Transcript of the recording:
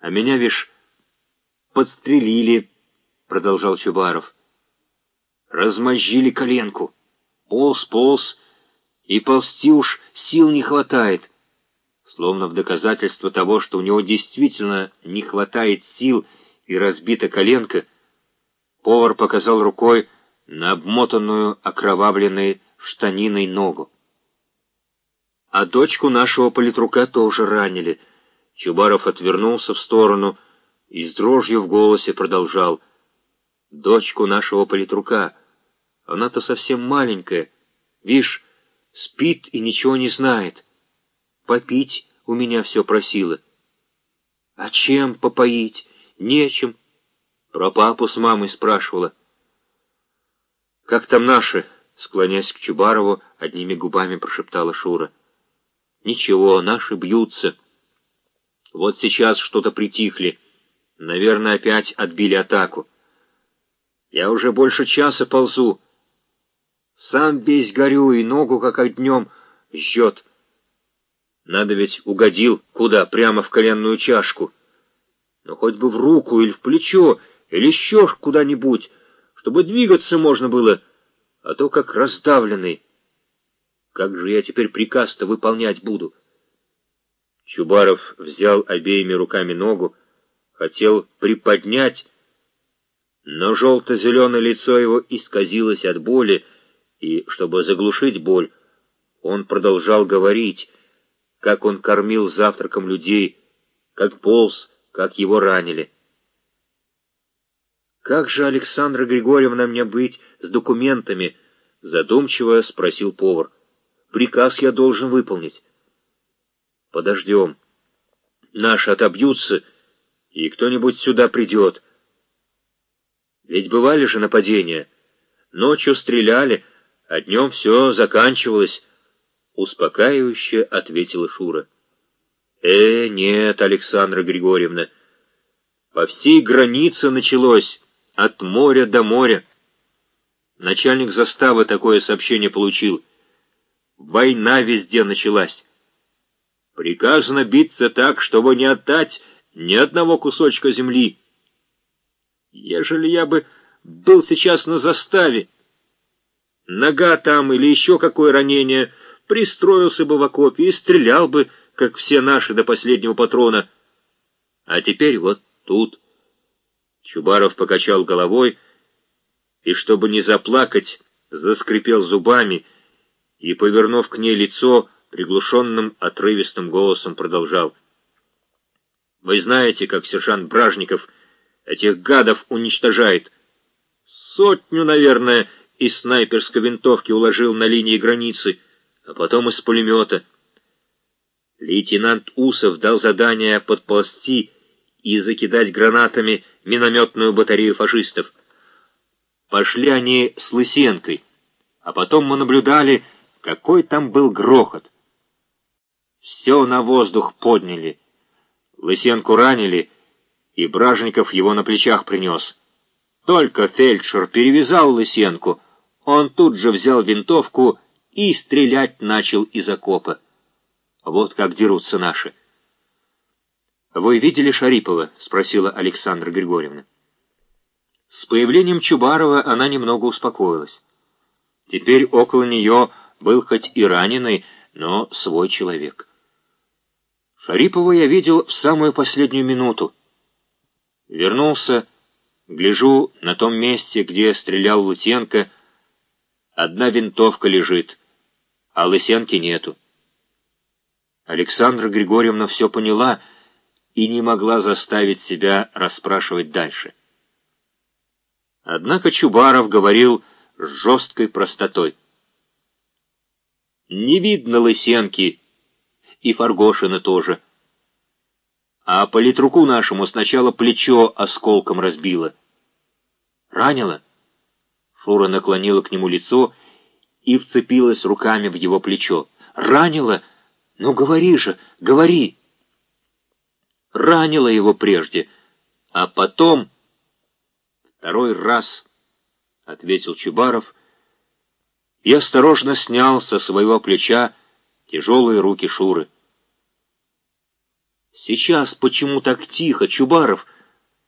А меня, вишь, подстрелили, продолжал Чубаров. Размозжили коленку. Полз, полз, и ползти уж сил не хватает. Словно в доказательство того, что у него действительно не хватает сил и разбита коленка, повар показал рукой на обмотанную окровавленной штаниной ногу. А дочку нашего политрука тоже ранили. Чубаров отвернулся в сторону и с дрожью в голосе продолжал. Дочку нашего политрука. Она-то совсем маленькая. Вишь, спит и ничего не знает. Попить у меня все просила. А чем попоить? Нечем. Про папу с мамой спрашивала. «Как там наши?» — склонясь к Чубарову, одними губами прошептала Шура. Ничего, наши бьются. Вот сейчас что-то притихли. Наверное, опять отбили атаку. Я уже больше часа ползу. Сам весь горю и ногу, как огнем, жжет. Надо ведь угодил куда? Прямо в коленную чашку. Но хоть бы в руку или в плечо, или еще куда-нибудь, чтобы двигаться можно было, а то как раздавленный. Как же я теперь приказ-то выполнять буду? Чубаров взял обеими руками ногу, хотел приподнять, но желто-зеленое лицо его исказилось от боли, и, чтобы заглушить боль, он продолжал говорить, как он кормил завтраком людей, как полз, как его ранили. «Как же, Александра Григорьевна, мне быть с документами?» — задумчиво спросил повар. Приказ я должен выполнить. Подождем. Наши отобьются, и кто-нибудь сюда придет. Ведь бывали же нападения. Ночью стреляли, а днем все заканчивалось. Успокаивающе ответила Шура. Э, нет, Александра Григорьевна. По всей границе началось, от моря до моря. Начальник заставы такое сообщение получил — Война везде началась. Приказано биться так, чтобы не отдать ни одного кусочка земли. Ежели я бы был сейчас на заставе, нога там или еще какое ранение, пристроился бы в окопе и стрелял бы, как все наши до последнего патрона. А теперь вот тут. Чубаров покачал головой и, чтобы не заплакать, заскрипел зубами, и, повернув к ней лицо, приглушенным отрывистым голосом продолжал. «Вы знаете, как сержант Бражников этих гадов уничтожает. Сотню, наверное, из снайперской винтовки уложил на линии границы, а потом из пулемета. Лейтенант Усов дал задание подползти и закидать гранатами минометную батарею фашистов. Пошли они с Лысенкой, а потом мы наблюдали, какой там был грохот! Все на воздух подняли. Лысенку ранили, и Бражников его на плечах принес. Только фельдшер перевязал Лысенку, он тут же взял винтовку и стрелять начал из окопа. Вот как дерутся наши. «Вы видели Шарипова?» — спросила Александра Григорьевна. С появлением Чубарова она немного успокоилась. Теперь около нее был хоть и раненый, но свой человек. Шарипова я видел в самую последнюю минуту. Вернулся, гляжу на том месте, где стрелял Лысенко. Одна винтовка лежит, а Лысенки нету. Александра Григорьевна все поняла и не могла заставить себя расспрашивать дальше. Однако Чубаров говорил с жесткой простотой. Не видно Лысенки и Фаргошина тоже. А политруку нашему сначала плечо осколком разбило. Ранило? Шура наклонила к нему лицо и вцепилась руками в его плечо. Ранило? Ну говори же, говори! Ранило его прежде, а потом... Второй раз, — ответил Чубаров, — и осторожно снял со своего плеча тяжелые руки Шуры. Сейчас почему так тихо, Чубаров?